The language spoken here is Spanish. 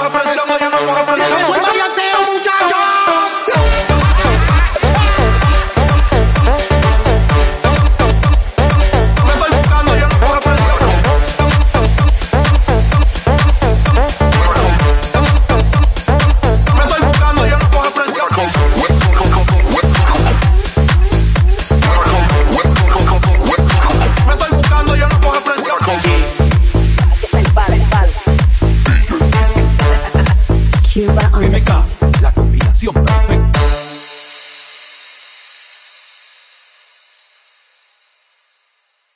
no coge presión, ella no